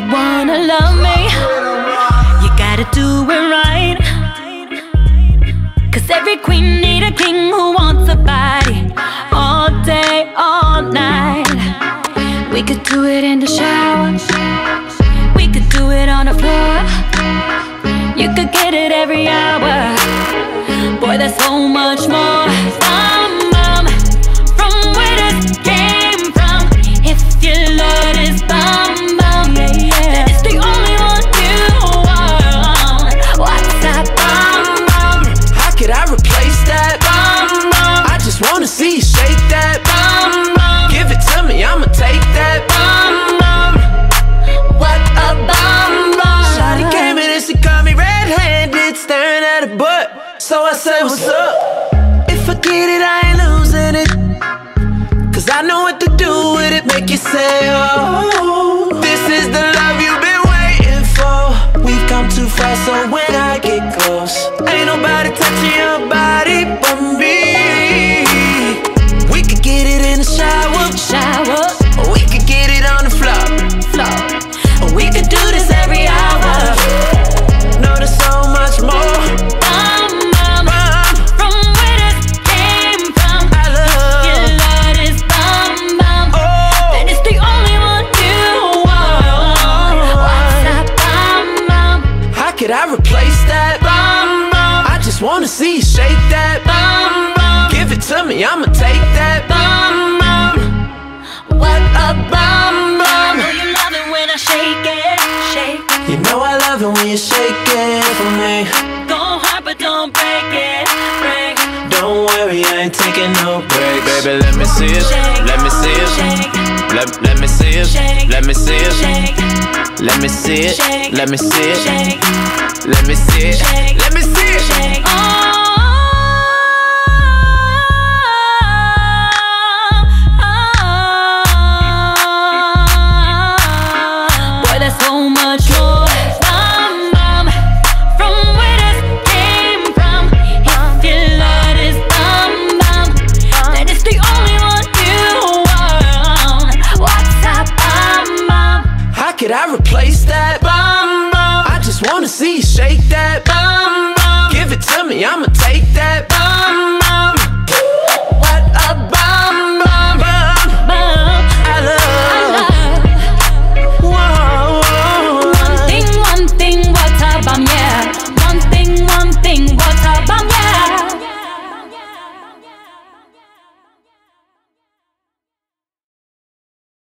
wanna love me, you gotta do it right. Cause every queen need a king who wants a body all day, all night. We could do it in the shower, we could do it on the floor. You could get it every hour. Boy, there's so much more. I replace that? Bum, bum. I just wanna see you shake that. Bum, bum. Give it to me, I'ma take that. Bum, bum. What a bum, bum. Shawty came in and she got me red-handed, staring at her butt. So I said, What's up? If I get it, I ain't losing it. Cause I know what to do with it, make you say, Oh, touching your body but just wanna see you shake that. Bum, bum. Give it to me, I'ma take that. Bum, bum. What a bum, bum. I know you love it when I shake it, shake. You know I love it when you shake it for me. Go hard, but don't break it, break. Don't worry, I ain't taking no break. Baby, let me see it. Let me see it. Shake, Let, let me see it. Shake. Let me see it. shake, Let me see it. Shake. Let me see it. shake, Let me see it. Shake. Let me see it. Could I replace that? Bum, bum. I just wanna see you shake that. Bum, bum. Give it to me, I'ma